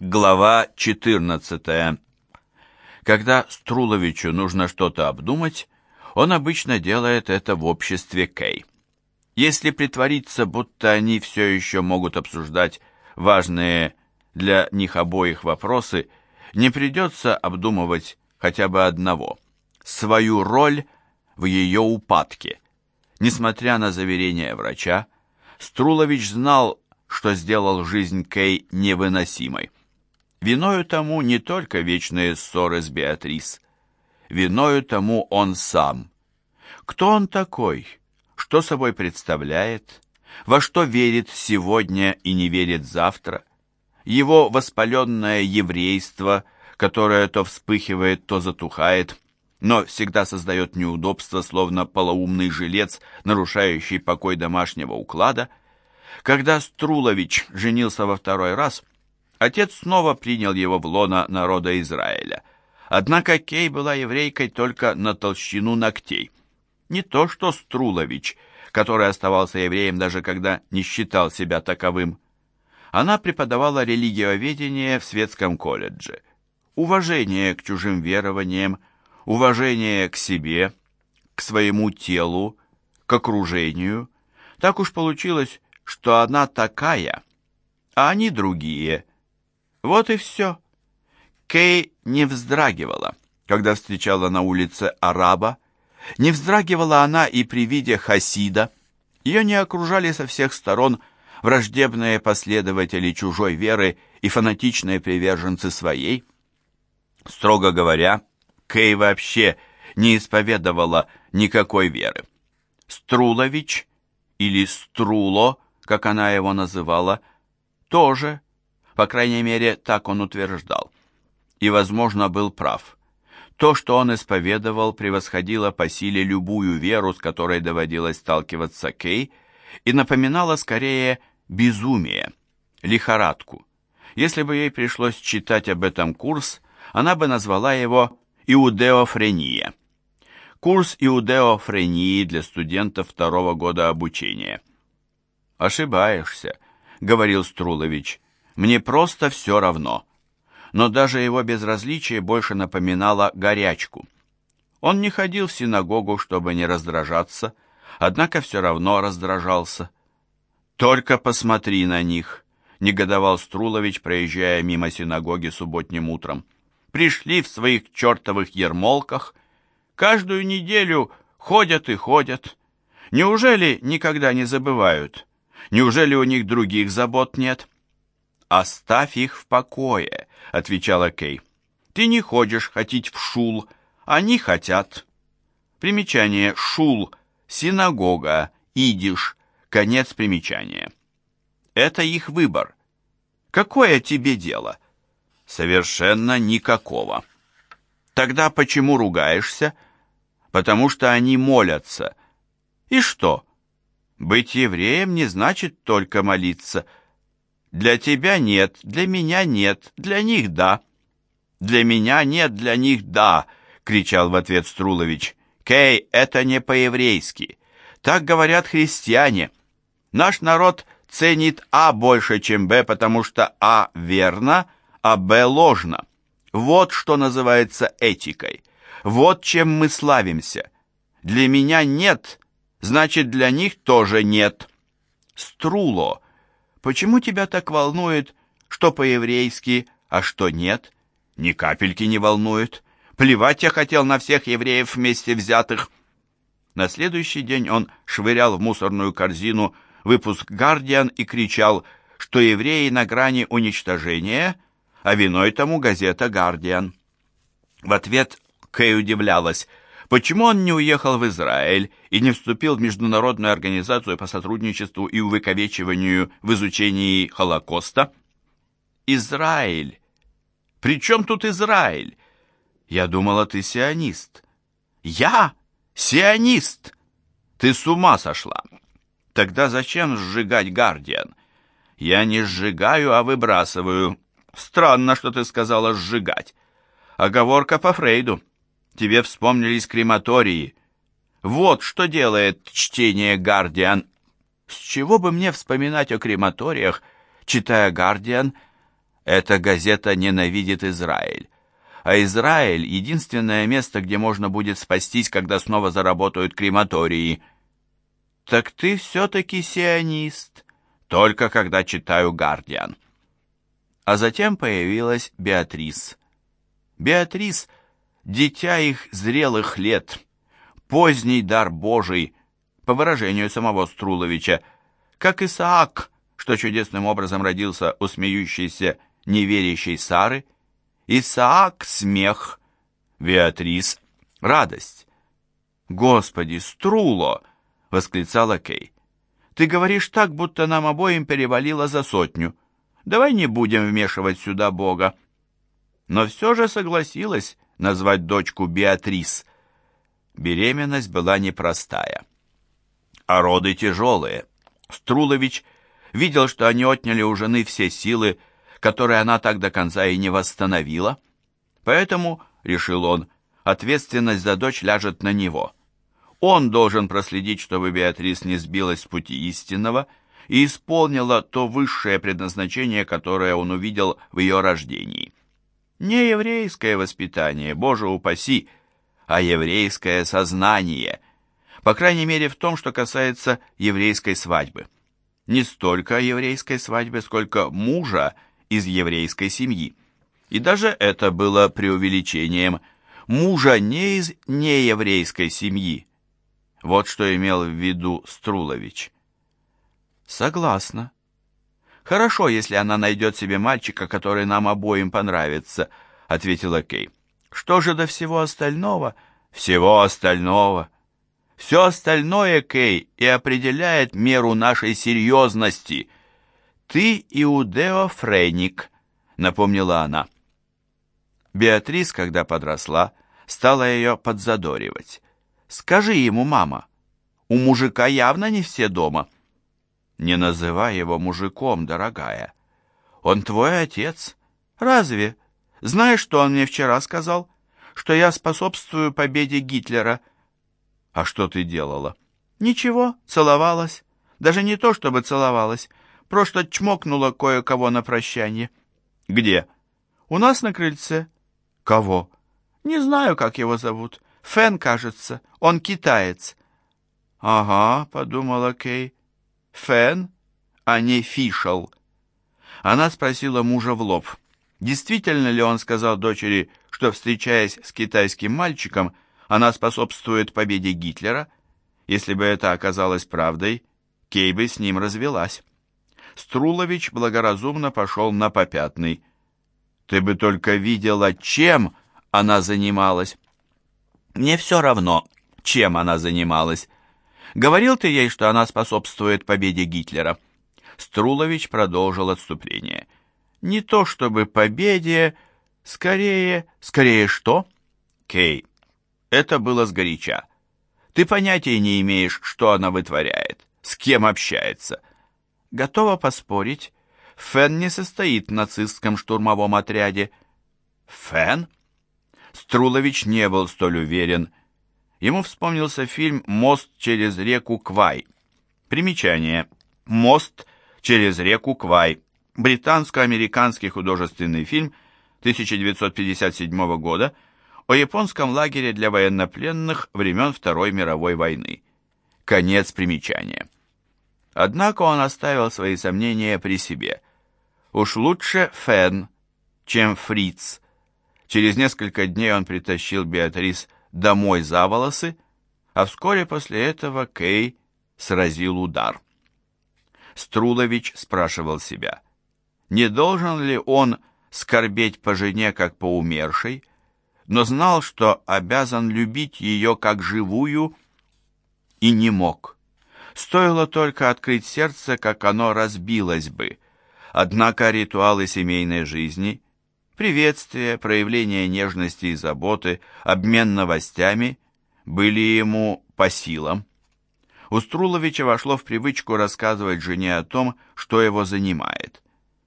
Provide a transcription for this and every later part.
Глава 14. Когда Струловичу нужно что-то обдумать, он обычно делает это в обществе Кей. Если притвориться, будто они все еще могут обсуждать важные для них обоих вопросы, не придется обдумывать хотя бы одного – свою роль в ее упадке. Несмотря на заверения врача, Струлович знал, что сделал жизнь Кей невыносимой. Виною тому не только вечные ссоры с Беатрис. Виною тому он сам. Кто он такой? Что собой представляет? Во что верит сегодня и не верит завтра? Его воспаленное еврейство, которое то вспыхивает, то затухает, но всегда создает неудобства, словно полоумный жилец, нарушающий покой домашнего уклада. Когда Струлович женился во второй раз – Отец снова принял его в лоно народа Израиля. Однако Кей была еврейкой только на толщину ногтей. Не то что Струлович, который оставался евреем даже когда не считал себя таковым. Она преподавала религиоведение в светском колледже. Уважение к чужим верованиям, уважение к себе, к своему телу, к окружению. Так уж получилось, что она такая, а они другие – вот и все. Кей не вздрагивала, когда встречала на улице араба. Не вздрагивала она и при виде хасида. Ее не окружали со всех сторон враждебные последователи чужой веры и фанатичные приверженцы своей. Строго говоря, Кей вообще не исповедовала никакой веры. Струлович или Струло, как она его называла, тоже по крайней мере, так он утверждал. И, возможно, был прав. То, что он исповедовал, превосходило по силе любую веру, с которой доводилось сталкиваться Кей, и напоминало скорее безумие, лихорадку. Если бы ей пришлось читать об этом курс, она бы назвала его «Иудеофрения». Курс иудеофрении для студентов второго года обучения. «Ошибаешься», — говорил Струлович. Мне просто все равно. Но даже его безразличие больше напоминало горячку. Он не ходил в синагогу, чтобы не раздражаться, однако все равно раздражался. «Только посмотри на них», — негодовал Струлович, проезжая мимо синагоги субботним утром. «Пришли в своих чертовых ермолках, каждую неделю ходят и ходят. Неужели никогда не забывают? Неужели у них других забот нет?» «Оставь их в покое», — отвечала Кей. «Ты не хочешь хотеть в шул, они хотят». Примечание «шул», «синагога», «идиш», конец примечания. Это их выбор. Какое тебе дело? Совершенно никакого. Тогда почему ругаешься? Потому что они молятся. И что? Быть евреем не значит только молиться – для тебя нет, для меня нет, для них да. Для меня нет, для них да, кричал в ответ Струлович. Кей, это не по-еврейски. Так говорят христиане. Наш народ ценит А больше, чем Б, потому что А верно, а Б ложно. Вот что называется этикой. Вот чем мы славимся. Для меня нет, значит для них тоже нет. Струло Почему тебя так волнует, что по-еврейски, а что нет? Ни капельки не волнует. Плевать я хотел на всех евреев вместе взятых. На следующий день он швырял в мусорную корзину выпуск «Гардиан» и кричал, что евреи на грани уничтожения, а виной тому газета «Гардиан». В ответ Кэй удивлялась, Почему он не уехал в Израиль и не вступил в международную организацию по сотрудничеству и увековечиванию в изучении Холокоста? Израиль. При чем тут Израиль? Я думала, ты сионист. Я? Сионист? Ты с ума сошла. Тогда зачем сжигать Гардиан? Я не сжигаю, а выбрасываю. Странно, что ты сказала сжигать. Оговорка по Фрейду тебе вспомнились крематории. Вот что делает чтение «Гардиан». С чего бы мне вспоминать о крематориях, читая «Гардиан»? Эта газета ненавидит Израиль. А Израиль — единственное место, где можно будет спастись, когда снова заработают крематории. Так ты все-таки сионист, только когда читаю «Гардиан». А затем появилась Беатрис. Беатрис — дитя их зрелых лет, поздний дар Божий, по выражению самого Струловича, как Исаак, что чудесным образом родился у смеющейся неверящей Сары, Исаак — смех, Беатрис — радость. «Господи, Струло!» — восклицала Кей. «Ты говоришь так, будто нам обоим перевалило за сотню. Давай не будем вмешивать сюда Бога». Но все же согласилась назвать дочку Беатрис. Беременность была непростая. А роды тяжелые. Струлович видел, что они отняли у жены все силы, которые она так до конца и не восстановила. Поэтому, решил он, ответственность за дочь ляжет на него. Он должен проследить, чтобы Беатрис не сбилась с пути истинного и исполнила то высшее предназначение, которое он увидел в ее рождении. Не еврейское воспитание, Боже упаси, а еврейское сознание, по крайней мере в том, что касается еврейской свадьбы. Не столько еврейской свадьбы, сколько мужа из еврейской семьи. И даже это было преувеличением. Мужа не из нееврейской семьи. Вот что имел в виду Струлович. Согласна. Хорошо, если она найдет себе мальчика, который нам обоим понравится, ответила Кей. Что же до всего остального? Всего остального. Все остальное, Кей, и определяет меру нашей серьезности — «Ты иудеофреник», — напомнила она. Беатрис, когда подросла, стала ее подзадоривать. «Скажи ему, мама, у мужика явно не все дома». «Не называй его мужиком, дорогая. Он твой отец. Разве? Знаешь, что он мне вчера сказал? Что я способствую победе Гитлера». «А что ты делала?» «Ничего, целовалась. Даже не то, чтобы целовалась. Просто чмокнула кое-кого на прощание. Где? У нас на крыльце. Кого? Не знаю, как его зовут. Фен, кажется. Он китаец. Ага, подумала Кей. Фен, а не Фишел. Она спросила мужа в лоб. Действительно ли он сказал дочери, что, встречаясь с китайским мальчиком, она способствует победе Гитлера? Если бы это оказалось правдой, Кей бы с ним развелась. Струлович благоразумно пошел на попятный. «Ты бы только видела, чем она занималась!» «Мне все равно, чем она занималась. Говорил ты ей, что она способствует победе Гитлера?» Струлович продолжил отступление. «Не то чтобы победе, скорее... Скорее что?» «Кей, это было сгоряча. Ты понятия не имеешь, что она вытворяет, с кем общается. Готова поспорить, Фен не состоит в нацистском штурмовом отряде. Фен? Струлович не был столь уверен. Ему вспомнился фильм «Мост через реку Квай». Примечание. «Мост через реку Квай». Британско-американский художественный фильм 1957 года о японском лагере для военнопленных времен Второй мировой войны. Конец примечания. Однако он оставил свои сомнения при себе. Уж лучше Фен, чем Фриц. Через несколько дней он притащил Беатрис домой за волосы, а вскоре после этого Кей сразил удар. Струлович спрашивал себя, не должен ли он скорбеть по жене, как по умершей, но знал, что обязан любить ее как живую, и не мог. Стоило только открыть сердце, как оно разбилось бы. Однако ритуалы семейной жизни, приветствие, проявление нежности и заботы, обмен новостями были ему по силам. У Струловича вошло в привычку рассказывать жене о том, что его занимает.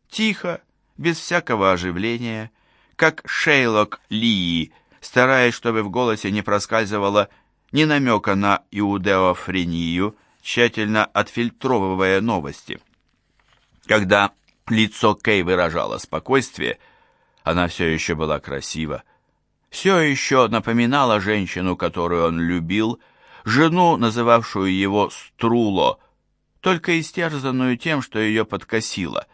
Тихо, без всякого оживления, как Шейлок Лии, стараясь, чтобы в голосе не проскальзывало ни намека на иудеофрению, тщательно отфильтровывая новости. Когда Лицо Кей выражало спокойствие, она все еще была красива, все еще напоминала женщину, которую он любил, жену, называвшую его Струло, только истерзанную тем, что ее подкосило,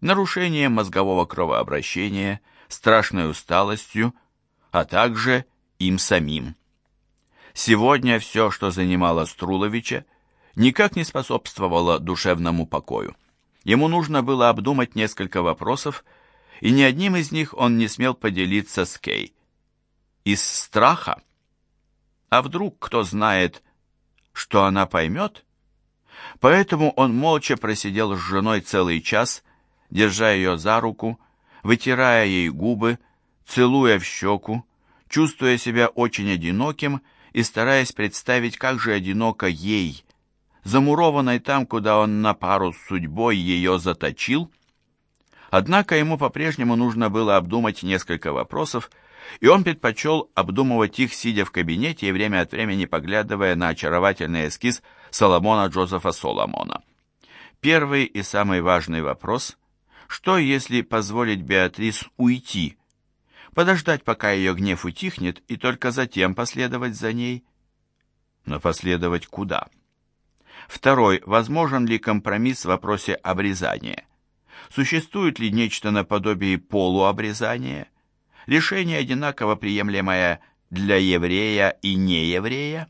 нарушением мозгового кровообращения, страшной усталостью, а также им самим. Сегодня все, что занимало Струловича, никак не способствовало душевному покою. Ему нужно было обдумать несколько вопросов, и ни одним из них он не смел поделиться с Кей. Из страха? А вдруг кто знает, что она поймет? Поэтому он молча просидел с женой целый час, держа ее за руку, вытирая ей губы, целуя в щеку, чувствуя себя очень одиноким и стараясь представить, как же одиноко ей, замурованной там, куда он на пару с судьбой ее заточил. Однако ему по-прежнему нужно было обдумать несколько вопросов, и он предпочел обдумывать их, сидя в кабинете и время от времени поглядывая на очаровательный эскиз Соломона Джозефа Соломона. Первый и самый важный вопрос – что, если позволить Беатрис уйти, подождать, пока ее гнев утихнет, и только затем последовать за ней? Но последовать куда? Второй, возможен ли компромисс в вопросе обрезания? Существует ли нечто наподобие полуобрезания? Решение одинаково приемлемое для еврея и нееврея?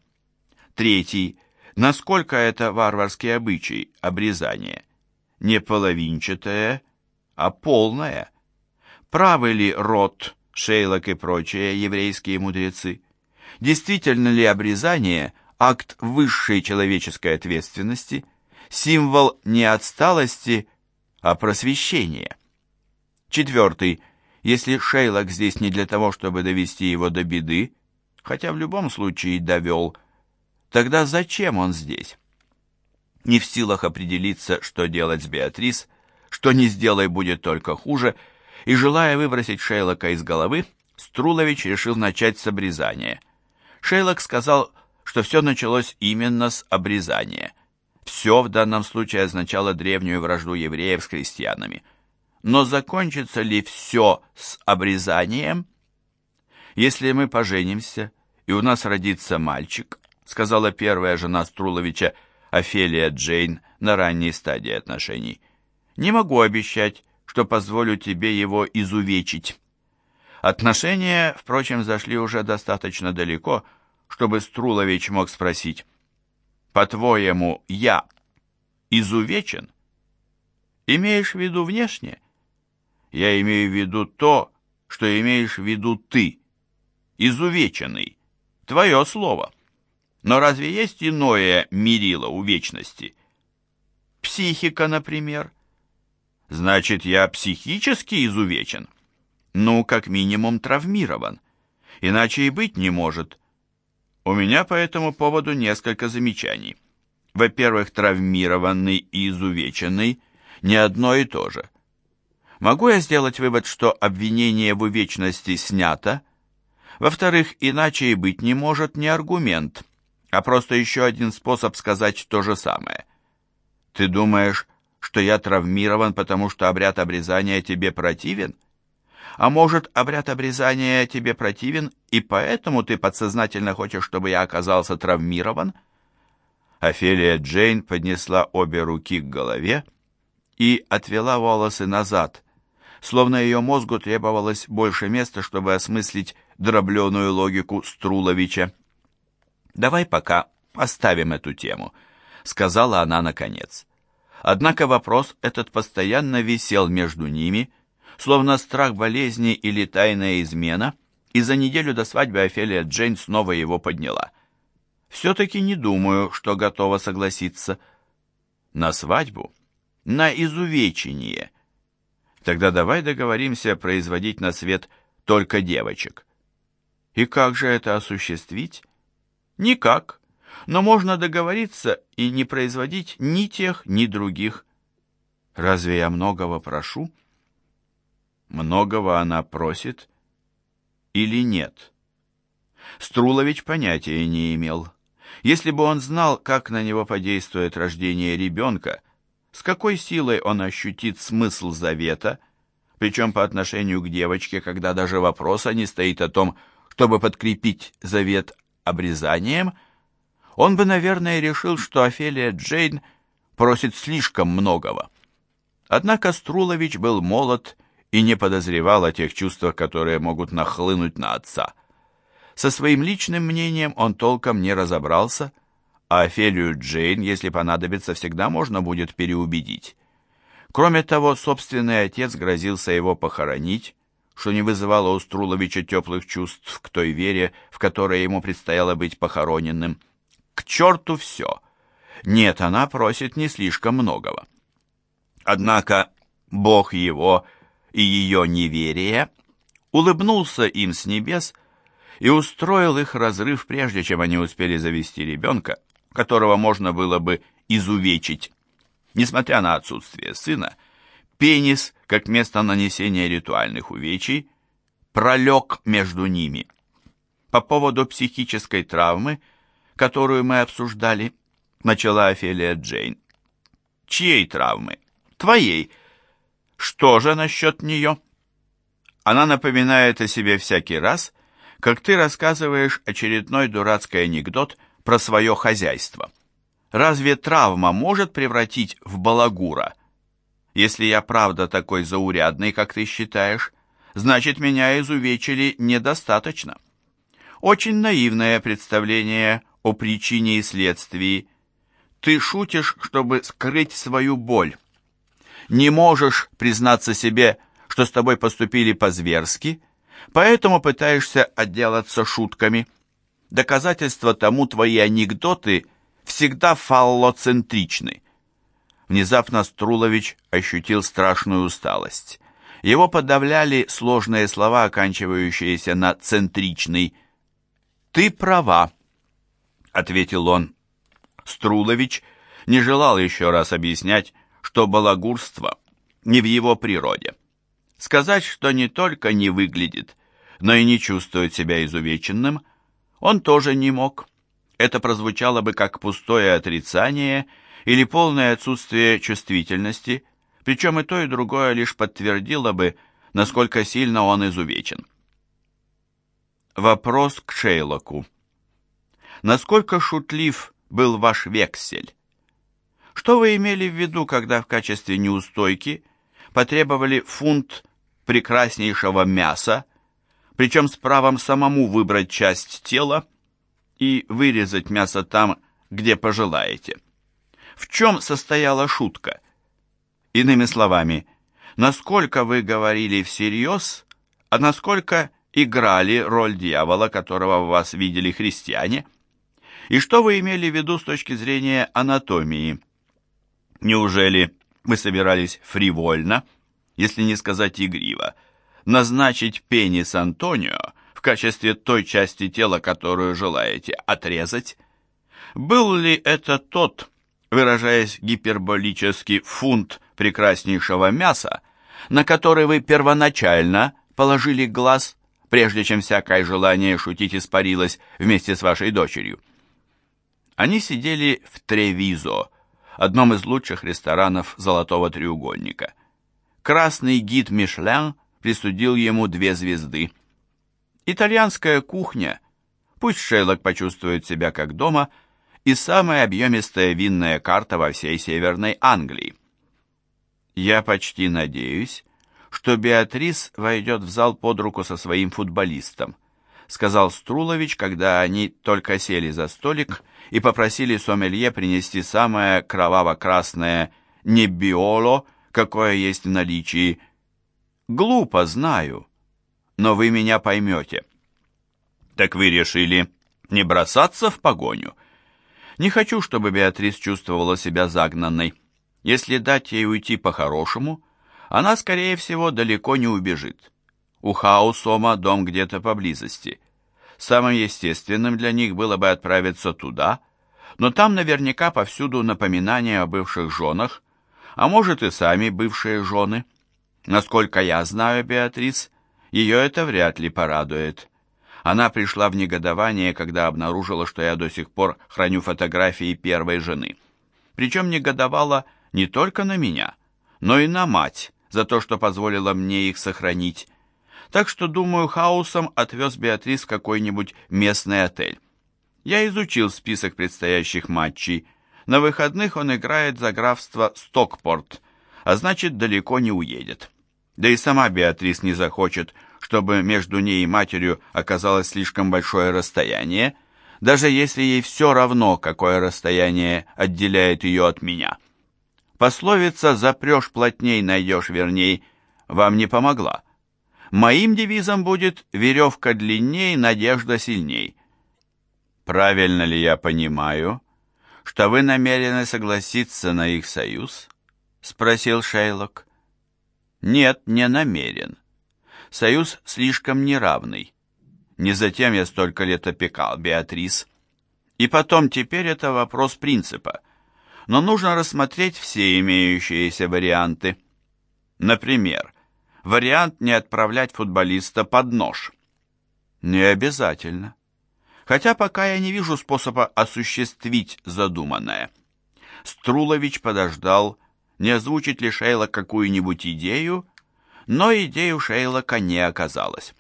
Третий, насколько это варварский обычай обрезание? Не половинчатое, а полное? Правы ли род, Шейлок и прочие еврейские мудрецы? Действительно ли обрезание – акт высшей человеческой ответственности, символ не отсталости, а просвещения? Четвертый. Если Шейлок здесь не для того, чтобы довести его до беды, хотя в любом случае довел, тогда зачем он здесь? Не в силах определиться, что делать с Беатрис, что не сделай будет только хуже, и желая выбросить Шейлока из головы, Струлович решил начать с обрезания. Шейлок сказал, что все началось именно с обрезания. Все в данном случае означало древнюю вражду евреев с крестьянами. Но закончится ли все с обрезанием? Если мы поженимся, и у нас родится мальчик, сказала первая жена Струловича, Офелия Джейн, на ранней стадии отношений, не могу обещать, что позволю тебе его изувечить. Отношения, впрочем, зашли уже достаточно далеко, чтобы Струлович мог спросить, «По-твоему, я изувечен?» «Имеешь в виду внешне?» «Я имею в виду то, что имеешь в виду ты, изувеченный, твое слово. Но разве есть иное мерило у вечности?» «Психика, например». Значит, я психически изувечен? Ну, как минимум травмирован. Иначе и быть не может. У меня по этому поводу несколько замечаний. Во-первых, травмированный и изувеченный не одно и то же. Могу я сделать вывод, что обвинение в увечности снято? Во-вторых, иначе и быть не может не аргумент, а просто еще один способ сказать то же самое. Ты думаешь, что я травмирован, потому что обряд обрезания тебе противен? А может, обряд обрезания тебе противен, и поэтому ты подсознательно хочешь, чтобы я оказался травмирован?» Офелия Джейн поднесла обе руки к голове и отвела волосы назад, словно ее мозгу требовалось больше места, чтобы осмыслить дробленую логику Струловича. «Давай пока оставим эту тему», — сказала она наконец. Однако вопрос этот постоянно висел между ними, словно страх болезни или тайная измена, и за неделю до свадьбы Офелия Джейн снова его подняла. «Все-таки не думаю, что готова согласиться». «На свадьбу?» «На изувечение». «Тогда давай договоримся производить на свет только девочек». «И как же это осуществить?» «Никак но можно договориться и не производить ни тех, ни других. Разве я многого прошу? Многого она просит или нет? Струлович понятия не имел. Если бы он знал, как на него подействует рождение ребенка, с какой силой он ощутит смысл завета, причем по отношению к девочке, когда даже вопроса не стоит о том, чтобы подкрепить завет обрезанием, он бы, наверное, решил, что Офелия Джейн просит слишком многого. Однако Струлович был молод и не подозревал о тех чувствах, которые могут нахлынуть на отца. Со своим личным мнением он толком не разобрался, а Офелию Джейн, если понадобится, всегда можно будет переубедить. Кроме того, собственный отец грозился его похоронить, что не вызывало у Струловича теплых чувств к той вере, в которой ему предстояло быть похороненным. К черту все! Нет, она просит не слишком многого. Однако Бог его и ее неверие улыбнулся им с небес и устроил их разрыв, прежде чем они успели завести ребенка, которого можно было бы изувечить. Несмотря на отсутствие сына, пенис, как место нанесения ритуальных увечий, пролег между ними. По поводу психической травмы, которую мы обсуждали, начала Офелия Джейн. Чьей травмы? Твоей. Что же насчет нее? Она напоминает о себе всякий раз, как ты рассказываешь очередной дурацкий анекдот про свое хозяйство. Разве травма может превратить в балагура? Если я правда такой заурядный, как ты считаешь, значит, меня изувечили недостаточно. Очень наивное представление о причине и следствии. Ты шутишь, чтобы скрыть свою боль. Не можешь признаться себе, что с тобой поступили по-зверски, поэтому пытаешься отделаться шутками. Доказательство тому твои анекдоты всегда фаллоцентричны. Внезапно Струлович ощутил страшную усталость. Его подавляли сложные слова, оканчивающиеся на «центричный». «Ты права», — ответил он. Струлович не желал еще раз объяснять, что балагурство не в его природе. Сказать, что не только не выглядит, но и не чувствует себя изувеченным, он тоже не мог. Это прозвучало бы как пустое отрицание или полное отсутствие чувствительности, причем и то, и другое лишь подтвердило бы, насколько сильно он изувечен. Вопрос к Шейлоку. Насколько шутлив был ваш вексель? Что вы имели в виду, когда в качестве неустойки потребовали фунт прекраснейшего мяса, причем с правом самому выбрать часть тела и вырезать мясо там, где пожелаете? В чем состояла шутка? Иными словами, насколько вы говорили всерьез, а насколько играли роль дьявола, которого в вас видели христиане? И что вы имели в виду с точки зрения анатомии? Неужели вы собирались фривольно, если не сказать игриво, назначить пенис Антонио в качестве той части тела, которую желаете отрезать? Был ли это тот, выражаясь гиперболически, фунт прекраснейшего мяса, на который вы первоначально положили глаз, прежде чем всякое желание шутить испарилось вместе с вашей дочерью? Они сидели в Тревизо, одном из лучших ресторанов Золотого треугольника. Красный гид Мишлен присудил ему две звезды. Итальянская кухня, пусть Шейлок почувствует себя как дома, и самая объемистая винная карта во всей Северной Англии. Я почти надеюсь, что Беатрис войдет в зал под руку со своим футболистом, сказал Струлович, когда они только сели за столик и попросили сомелье принести самое кроваво-красное небиоло, какое есть в наличии. Глупо, знаю, но вы меня поймете. Так вы решили не бросаться в погоню? Не хочу, чтобы Беатрис чувствовала себя загнанной. Если дать ей уйти по-хорошему, она, скорее всего, далеко не убежит. У Хаусома дом где-то поблизости. Самым естественным для них было бы отправиться туда, но там наверняка повсюду напоминания о бывших женах, а может и сами бывшие жены. Насколько я знаю, Беатрис, ее это вряд ли порадует. Она пришла в негодование, когда обнаружила, что я до сих пор храню фотографии первой жены. Причем негодовала не только на меня, но и на мать за то, что позволила мне их сохранить. Так что, думаю, хаосом отвез Беатрис в какой-нибудь местный отель. Я изучил список предстоящих матчей. На выходных он играет за графство Стокпорт, а значит, далеко не уедет. Да и сама Беатрис не захочет, чтобы между ней и матерью оказалось слишком большое расстояние, даже если ей все равно, какое расстояние отделяет ее от меня. Пословица «запрешь плотней, найдешь верней» вам не помогла. Моим девизом будет «веревка длинней, надежда сильней». Правильно ли я понимаю, что вы намерены согласиться на их союз? Спросил Шейлок. Нет, не намерен. Союз слишком неравный. Не затем я столько лет опекал Беатрис. И потом, теперь это вопрос принципа. Но нужно рассмотреть все имеющиеся варианты. Например, вариант не отправлять футболиста под нож. Не обязательно. Хотя пока я не вижу способа осуществить задуманное. Струлович подождал, не озвучит ли Шейла какую-нибудь идею, но идею Шейлока не оказалось.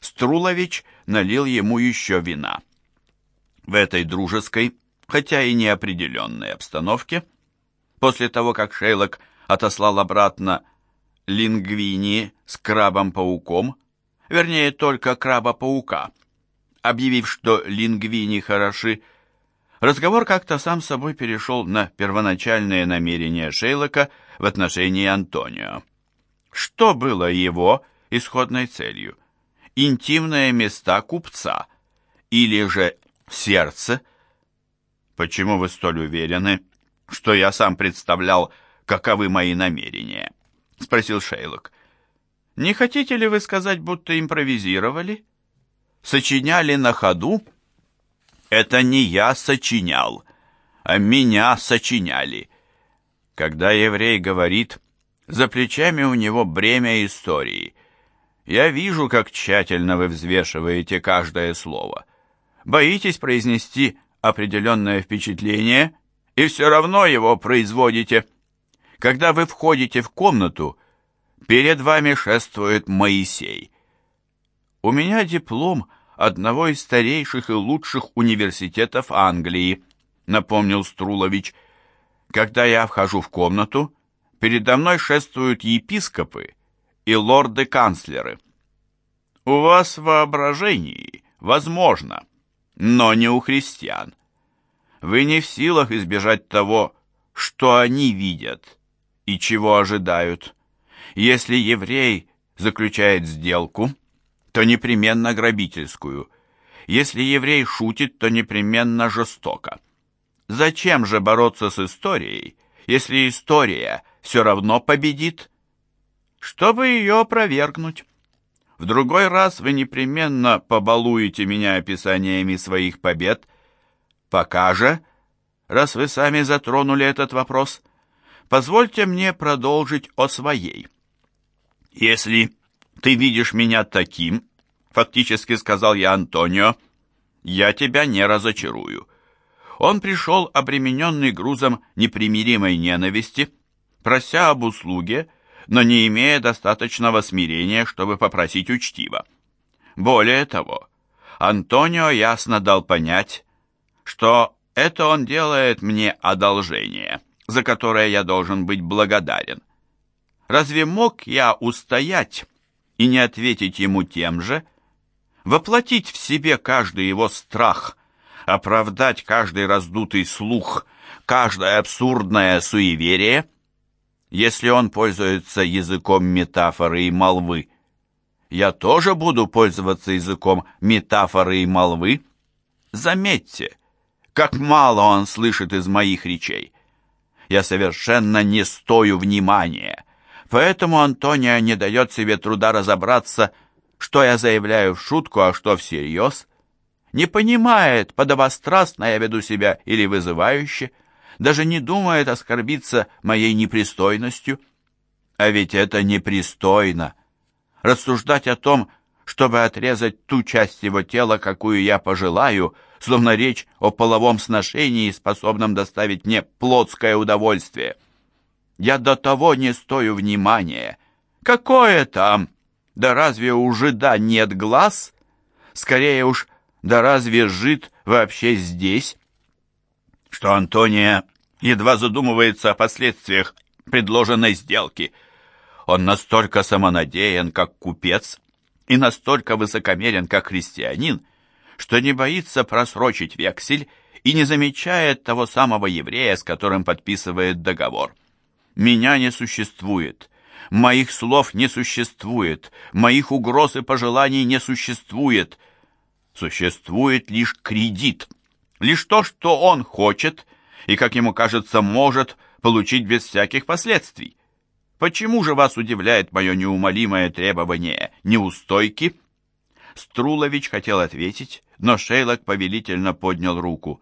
Струлович налил ему еще вина. В этой дружеской, хотя и неопределенной обстановке, после того, как Шейлок отослал обратно лингвини с крабом-пауком, вернее, только краба-паука, объявив, что лингвини хороши, разговор как-то сам собой перешел на первоначальные намерения Шейлока в отношении Антонио. Что было его исходной целью? Интимные места купца или же сердце? Почему вы столь уверены, что я сам представлял, каковы мои намерения? Спросил Шейлок. Не хотите ли вы сказать, будто импровизировали? Сочиняли на ходу? Это не я сочинял, а меня сочиняли. Когда еврей говорит, за плечами у него бремя истории. Я вижу, как тщательно вы взвешиваете каждое слово. Боитесь произнести определенное впечатление и все равно его производите. Когда вы входите в комнату, перед вами шествует Моисей. У меня диплом одного из старейших и лучших университетов Англии, напомнил Струлович. Когда я вхожу в комнату, передо мной шествуют епископы и лорды-канцлеры. У вас в воображении, возможно, но не у христиан. Вы не в силах избежать того, что они видят и чего ожидают. Если еврей заключает сделку, то непременно грабительскую. Если еврей шутит, то непременно жестоко. Зачем же бороться с историей, если история все равно победит? Чтобы ее опровергнуть. В другой раз вы непременно побалуете меня описаниями своих побед. Пока же, раз вы сами затронули этот вопрос, позвольте мне продолжить о своей. Если ты видишь меня таким, фактически сказал я Антонио, я тебя не разочарую. Он пришел обремененный грузом непримиримой ненависти, прося об услуге, но не имея достаточного смирения, чтобы попросить учтиво. Более того, Антонио ясно дал понять, что это он делает мне одолжение, за которое я должен быть благодарен. Разве мог я устоять и не ответить ему тем же, воплотить в себе каждый его страх, оправдать каждый раздутый слух, каждое абсурдное суеверие, если он пользуется языком метафоры и молвы? Я тоже буду пользоваться языком метафоры и молвы? Заметьте, как мало он слышит из моих речей. Я совершенно не стою внимания, Поэтому Антония не дает себе труда разобраться, что я заявляю в шутку, а что всерьез. Не понимает, подобострастно я веду себя или вызывающе, даже не думает оскорбиться моей непристойностью. А ведь это непристойно. Рассуждать о том, чтобы отрезать ту часть его тела, какую я пожелаю, словно речь о половом сношении, способном доставить мне плотское удовольствие. Я до того не стою внимания. Какое там? Да разве у жида нет глаз? Скорее уж, да разве жид вообще здесь? Что Антония едва задумывается о последствиях предложенной сделки. Он настолько самонадеян, как купец, и настолько высокомерен, как христианин, что не боится просрочить вексель и не замечает того самого еврея, с которым подписывает договор. «Меня не существует», Моих слов не существует, моих угроз и пожеланий не существует. Существует лишь кредит, лишь то, что он хочет и, как ему кажется, может получить без всяких последствий. Почему же вас удивляет мое неумолимое требование неустойки? Струлович хотел ответить, но Шейлок повелительно поднял руку.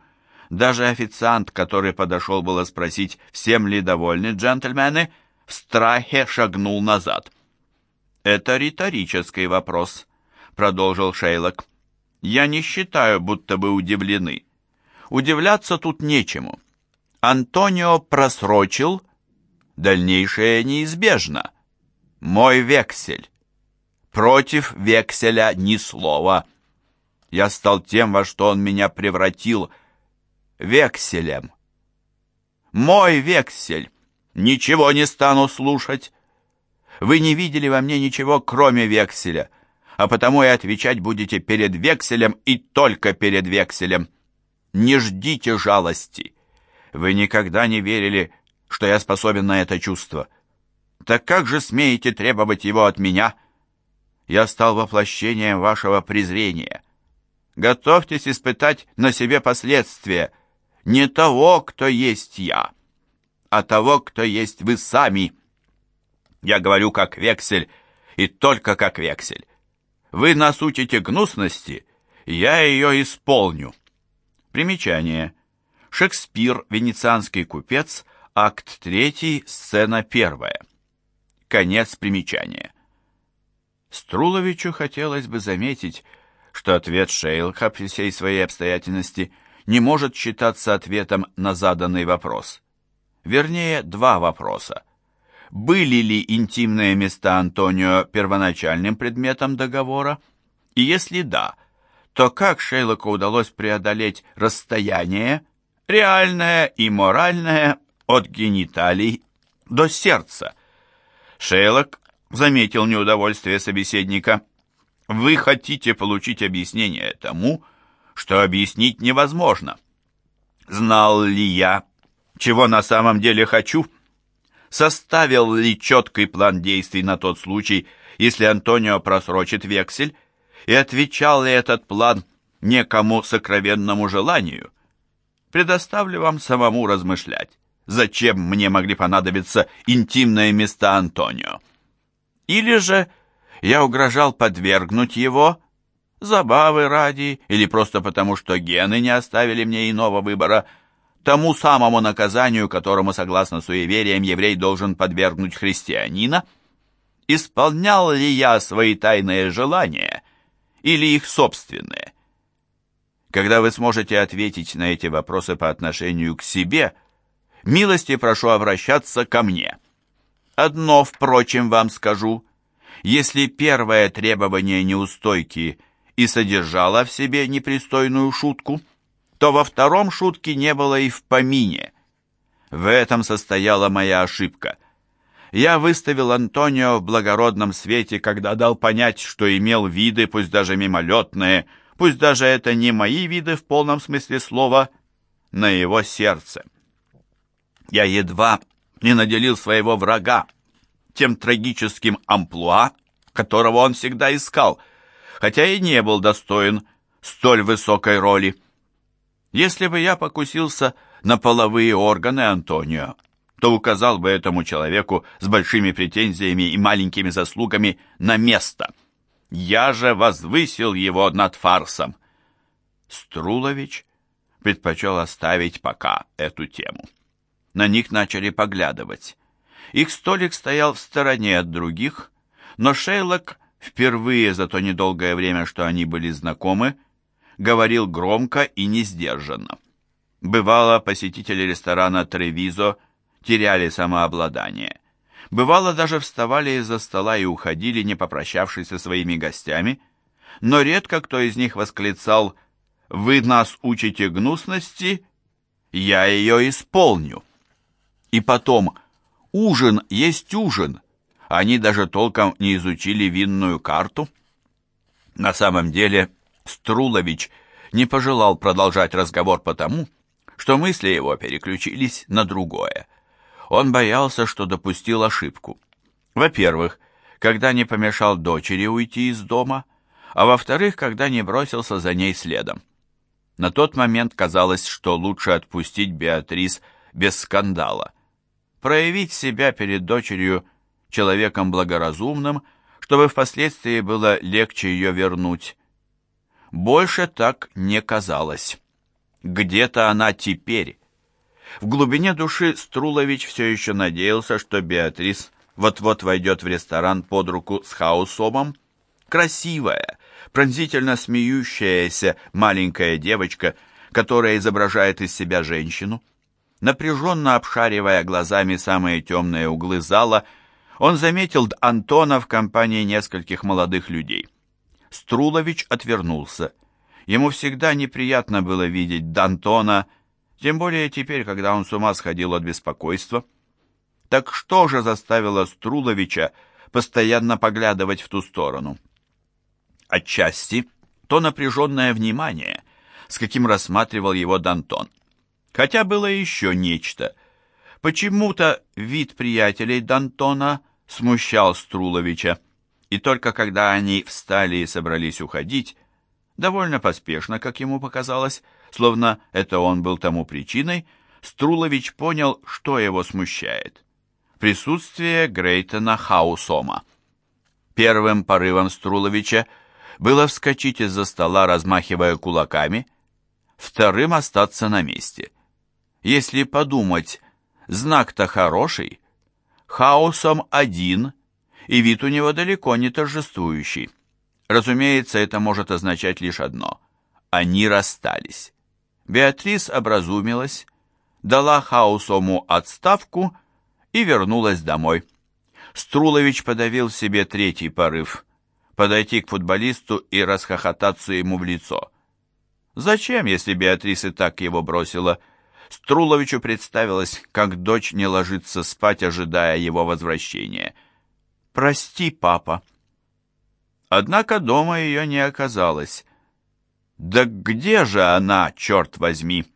Даже официант, который подошел было спросить, всем ли довольны джентльмены, в страхе шагнул назад. «Это риторический вопрос», — продолжил Шейлок. «Я не считаю, будто бы удивлены. Удивляться тут нечему. Антонио просрочил, дальнейшее неизбежно. Мой вексель. Против векселя ни слова. Я стал тем, во что он меня превратил, векселем. Мой вексель. Ничего не стану слушать. Вы не видели во мне ничего, кроме векселя, а потому и отвечать будете перед векселем и только перед векселем. Не ждите жалости. Вы никогда не верили, что я способен на это чувство. Так как же смеете требовать его от меня? Я стал воплощением вашего презрения. Готовьтесь испытать на себе последствия не того, кто есть я» а того, кто есть вы сами. Я говорю как вексель, и только как вексель. Вы нас учите гнусности, я ее исполню. Примечание. Шекспир, венецианский купец, акт 3, сцена 1. Конец примечания. Струловичу хотелось бы заметить, что ответ Шейлха при всей своей обстоятельности не может считаться ответом на заданный вопрос. Вернее, два вопроса. Были ли интимные места Антонио первоначальным предметом договора? И если да, то как Шейлоку удалось преодолеть расстояние, реальное и моральное, от гениталий до сердца? Шейлок заметил неудовольствие собеседника. «Вы хотите получить объяснение тому, что объяснить невозможно. Знал ли я, чего на самом деле хочу? Составил ли четкий план действий на тот случай, если Антонио просрочит вексель? И отвечал ли этот план некому сокровенному желанию? Предоставлю вам самому размышлять. Зачем мне могли понадобиться интимные места Антонио? Или же я угрожал подвергнуть его, забавы ради, или просто потому, что гены не оставили мне иного выбора – тому самому наказанию, которому, согласно суевериям, еврей должен подвергнуть христианина? Исполнял ли я свои тайные желания или их собственные? Когда вы сможете ответить на эти вопросы по отношению к себе, милости прошу обращаться ко мне. Одно, впрочем, вам скажу. Если первое требование неустойки и содержало в себе непристойную шутку – то во втором шутке не было и в помине. В этом состояла моя ошибка. Я выставил Антонио в благородном свете, когда дал понять, что имел виды, пусть даже мимолетные, пусть даже это не мои виды в полном смысле слова, на его сердце. Я едва не наделил своего врага тем трагическим амплуа, которого он всегда искал, хотя и не был достоин столь высокой роли. Если бы я покусился на половые органы Антонио, то указал бы этому человеку с большими претензиями и маленькими заслугами на место. Я же возвысил его над фарсом. Струлович предпочел оставить пока эту тему. На них начали поглядывать. Их столик стоял в стороне от других, но Шейлок впервые за то недолгое время, что они были знакомы, говорил громко и несдержанно. Бывало, посетители ресторана «Тревизо» теряли самообладание. Бывало, даже вставали из-за стола и уходили, не попрощавшись со своими гостями, но редко кто из них восклицал «Вы нас учите гнусности, я ее исполню». И потом «Ужин есть ужин», они даже толком не изучили винную карту. На самом деле Струлович не пожелал продолжать разговор потому, что мысли его переключились на другое. Он боялся, что допустил ошибку. Во-первых, когда не помешал дочери уйти из дома, а во-вторых, когда не бросился за ней следом. На тот момент казалось, что лучше отпустить Беатрис без скандала, проявить себя перед дочерью человеком благоразумным, чтобы впоследствии было легче ее вернуть. Больше так не казалось. Где-то она теперь, в глубине души Струлович все еще надеялся, что Беатрис вот-вот войдет в ресторан под руку с Хаусомом. Красивая, пронзительно смеющаяся маленькая девочка, которая изображает из себя женщину. Напряженно обшаривая глазами самые темные углы зала, он заметил Антона в компании нескольких молодых людей. Струлович отвернулся. Ему всегда неприятно было видеть Д'Антона, тем более теперь, когда он с ума сходил от беспокойства. Так что же заставило Струловича постоянно поглядывать в ту сторону? Отчасти то напряженное внимание, с каким рассматривал его Дантон. Хотя было еще нечто. Почему-то вид приятелей Дантона смущал Струловича, и только когда они встали и собрались уходить, довольно поспешно, как ему показалось, словно это он был тому причиной, Струлович понял, что его смущает. Присутствие Грейтона Хаусома. Первым порывом Струловича было вскочить из-за стола, размахивая кулаками, вторым остаться на месте. Если подумать, знак-то хороший, Хаосом один, и вид у него далеко не торжествующий. Разумеется, это может означать лишь одно – они расстались. Беатрис образумилась, дала Хаусому отставку и вернулась домой. Струлович подавил себе третий порыв – подойти к футболисту и расхохотаться ему в лицо. Зачем, если Беатрис и так его бросила? Струловичу представилось, как дочь не ложится спать, ожидая его возвращения. «Прости, папа». Однако дома ее не оказалось. Да где же она, черт возьми?